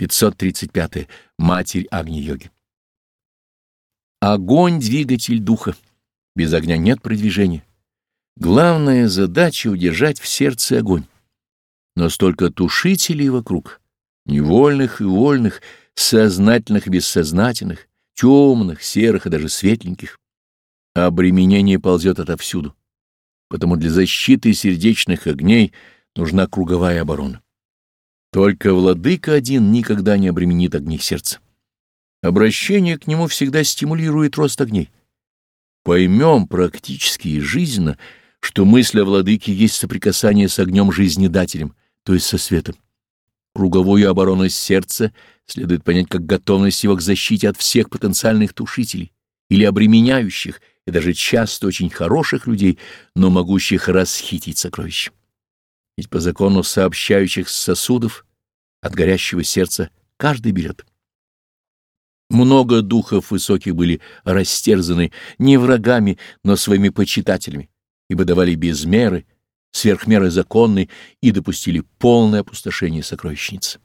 535. -е. Матерь Агни-йоги. Огонь — двигатель духа. Без огня нет продвижения. Главная задача — удержать в сердце огонь. Но столько тушителей вокруг, невольных и вольных, сознательных и бессознательных, темных, серых и даже светленьких. Обременение ползет отовсюду. Потому для защиты сердечных огней нужна круговая оборона. Только владыка один никогда не обременит огней сердца. Обращение к нему всегда стимулирует рост огней. Поймем практически и жизненно, что мысль о владыке есть соприкасание с огнем жизнедателем, то есть со светом. Круговую оборону сердца следует понять как готовность его к защите от всех потенциальных тушителей или обременяющих, и даже часто очень хороших людей, но могущих расхитить сокровища. Ведь по закону сообщающих сосудов от горящего сердца каждый берет. Много духов высоких были растерзаны не врагами, но своими почитателями, ибо давали без меры, сверх меры законной и допустили полное опустошение сокровищницы.